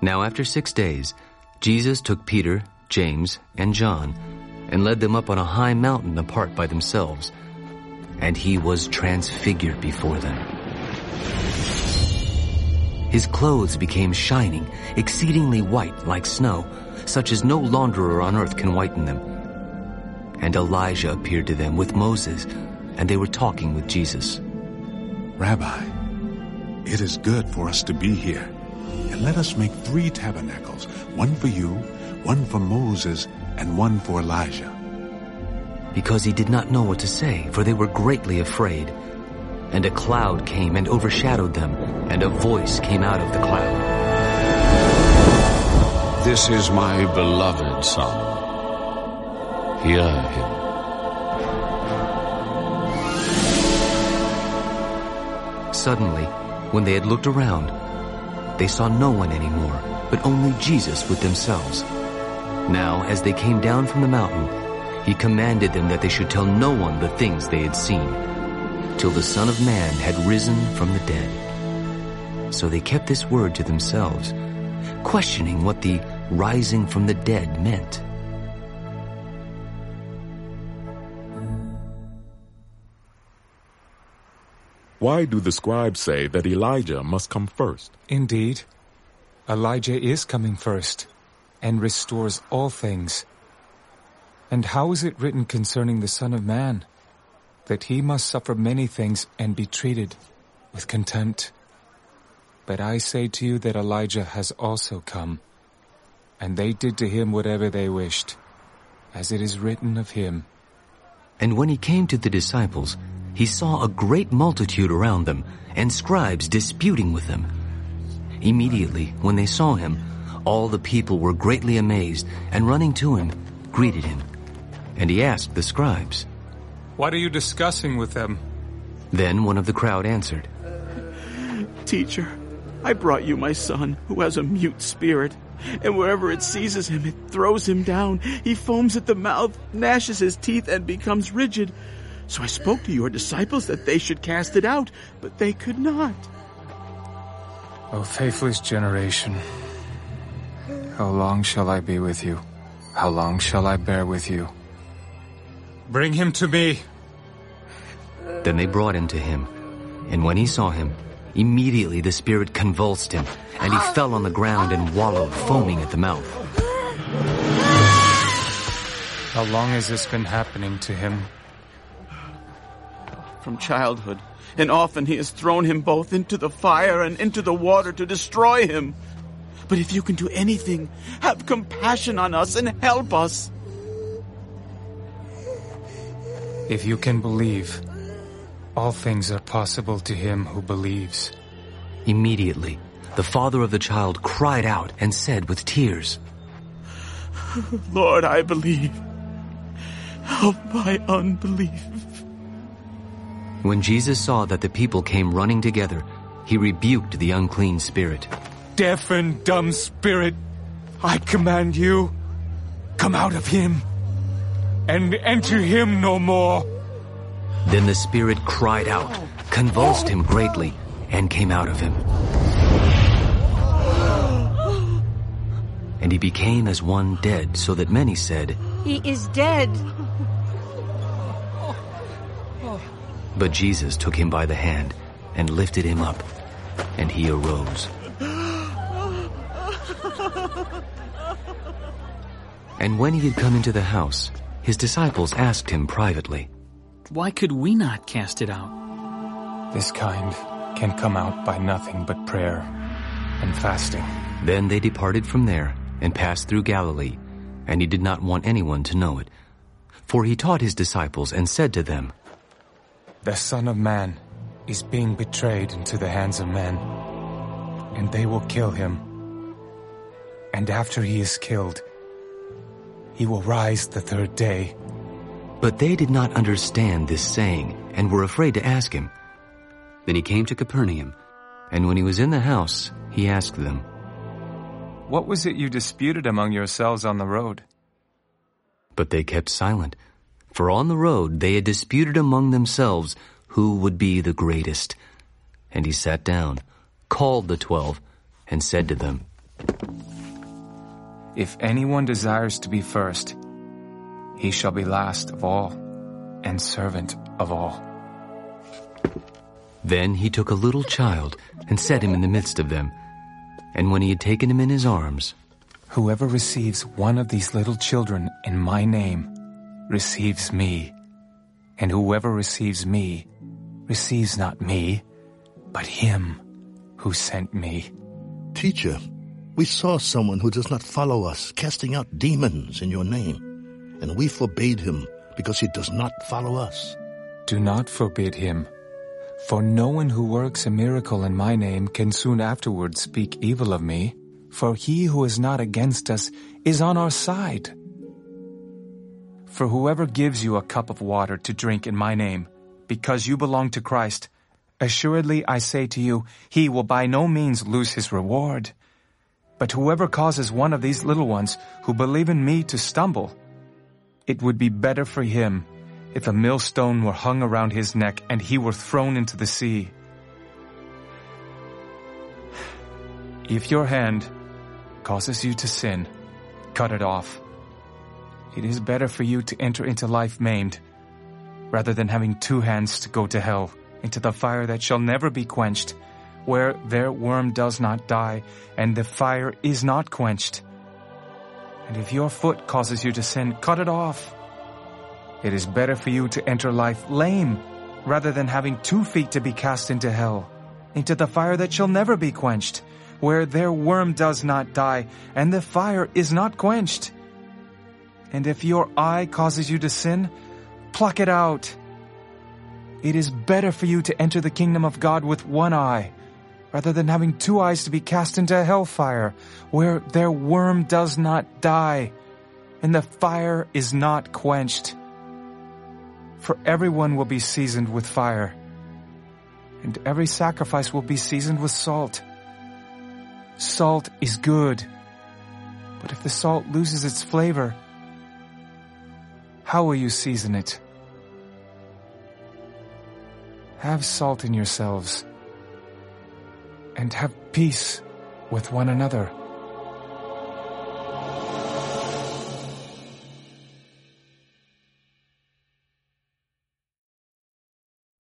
Now after six days, Jesus took Peter, James, and John, and led them up on a high mountain apart by themselves. And he was transfigured before them. His clothes became shining, exceedingly white like snow, such as no launderer on earth can whiten them. And Elijah appeared to them with Moses, and they were talking with Jesus. Rabbi, it is good for us to be here. And let us make three tabernacles, one for you, one for Moses, and one for Elijah. Because he did not know what to say, for they were greatly afraid. And a cloud came and overshadowed them, and a voice came out of the cloud. This is my beloved Son. Hear him. Suddenly, when they had looked around, they saw no one anymore, but only Jesus with themselves. Now, as they came down from the mountain, he commanded them that they should tell no one the things they had seen, till the Son of Man had risen from the dead. So they kept this word to themselves, questioning what the rising from the dead meant. Why do the scribes say that Elijah must come first? Indeed, Elijah is coming first and restores all things. And how is it written concerning the Son of Man? That he must suffer many things and be treated with contempt. But I say to you that Elijah has also come, and they did to him whatever they wished, as it is written of him. And when he came to the disciples, he saw a great multitude around them, and scribes disputing with them. Immediately, when they saw him, all the people were greatly amazed, and running to him, greeted him. And he asked the scribes, What are you discussing with them? Then one of the crowd answered, Teacher, I brought you my son, who has a mute spirit. And wherever it seizes him, it throws him down. He foams at the mouth, gnashes his teeth, and becomes rigid. So I spoke to your disciples that they should cast it out, but they could not. O faithless generation, how long shall I be with you? How long shall I bear with you? Bring him to me. Then they brought him to him. And when he saw him, immediately the spirit convulsed him, and he fell on the ground and wallowed, foaming at the mouth. How long has this been happening to him? From childhood, and often he has thrown him both into the fire and into the water to destroy him. But if you can do anything, have compassion on us and help us. If you can believe, all things are possible to him who believes. Immediately, the father of the child cried out and said with tears, Lord, I believe. Help my unbelief. When Jesus saw that the people came running together, he rebuked the unclean spirit. Deaf and dumb spirit, I command you, come out of him and enter him no more. Then the spirit cried out, convulsed him greatly, and came out of him. And he became as one dead, so that many said, He is dead. But Jesus took him by the hand and lifted him up, and he arose. And when he had come into the house, his disciples asked him privately, Why could we not cast it out? This kind can come out by nothing but prayer and fasting. Then they departed from there and passed through Galilee, and he did not want anyone to know it. For he taught his disciples and said to them, The Son of Man is being betrayed into the hands of men, and they will kill him. And after he is killed, he will rise the third day. But they did not understand this saying, and were afraid to ask him. Then he came to Capernaum, and when he was in the house, he asked them, What was it you disputed among yourselves on the road? But they kept silent, for on the road they had disputed among themselves who would be the greatest. And he sat down, called the twelve, and said to them, If anyone desires to be first, he shall be last of all and servant of all. Then he took a little child and set him in the midst of them. And when he had taken him in his arms, Whoever receives one of these little children in my name receives me. And whoever receives me receives not me, but him who sent me. Teacher, we saw someone who does not follow us casting out demons in your name, and we forbade him because he does not follow us. Do not forbid him. For no one who works a miracle in my name can soon afterwards speak evil of me. For he who is not against us is on our side. For whoever gives you a cup of water to drink in my name, because you belong to Christ, assuredly I say to you, he will by no means lose his reward. But whoever causes one of these little ones who believe in me to stumble, it would be better for him if a millstone were hung around his neck and he were thrown into the sea. If your hand causes you to sin, cut it off. It is better for you to enter into life maimed, rather than having two hands to go to hell, into the fire that shall never be quenched, where their worm does not die, and the fire is not quenched. And if your foot causes you to sin, cut it off. It is better for you to enter life lame, rather than having two feet to be cast into hell, into the fire that shall never be quenched, where their worm does not die, and the fire is not quenched. And if your eye causes you to sin, pluck it out. It is better for you to enter the kingdom of God with one eye, rather than having two eyes to be cast into hellfire, where their worm does not die, and the fire is not quenched. For everyone will be seasoned with fire, and every sacrifice will be seasoned with salt. Salt is good, but if the salt loses its flavor, how will you season it? Have salt in yourselves, and have peace with one another.